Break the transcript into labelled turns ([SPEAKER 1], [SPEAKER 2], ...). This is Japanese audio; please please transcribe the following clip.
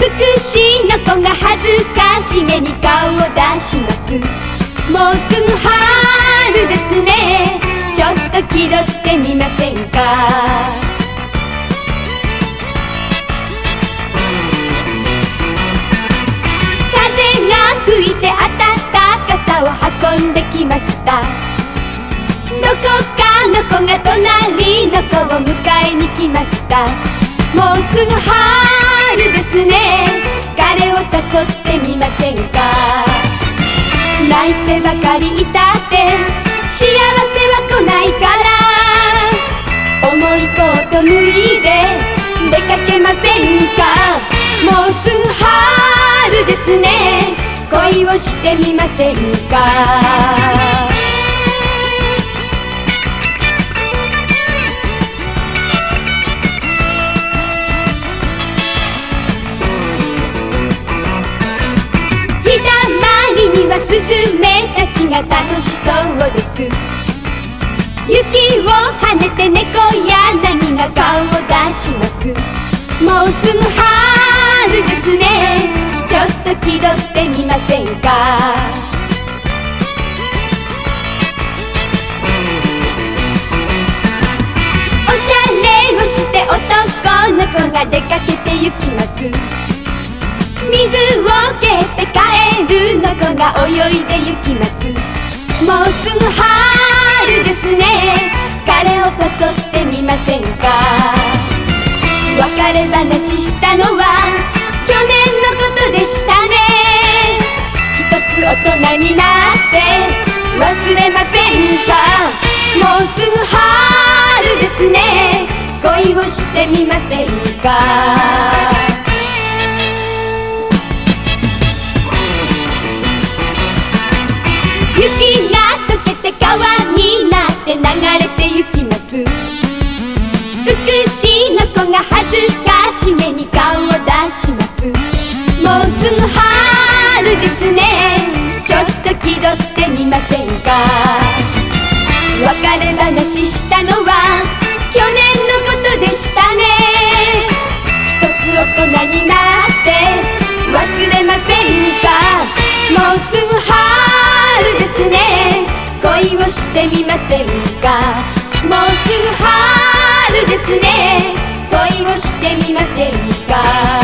[SPEAKER 1] 美しいの子が恥ずかしげに顔を出します。もうすぐ春ですね。ちょっと気取ってみませんか？風が吹いて当たった傘を運んできました。どこかの子が隣の子を迎えに来ました。もうすぐ春ですね。彼を誘ってみませんか？泣いてばかりいたって幸せは来ないから。重いコート脱いで出かけませんか？もうすぐ春ですね。恋をしてみませんか？が楽しそうです。雪を跳ねて猫やヤギが顔を出します。もうすぐ春ですね。ちょっと気取ってみませんか？おしゃれをして男の子が出かけて行きます。水を蹴って帰るの子が泳いで行きます。もうすぐ春ですね。彼を誘ってみませんか？別れ話したのは去年のことでしたね。一つ大人になって忘れませんか？もうすぐ春ですね。恋をしてみませんか？気取ってみませんか？別れ話したのは去年のことでしたね。一つ大人になって忘れませんか？もうすぐ春ですね。恋をしてみませんか？もうすぐ春ですね。恋をしてみませんか？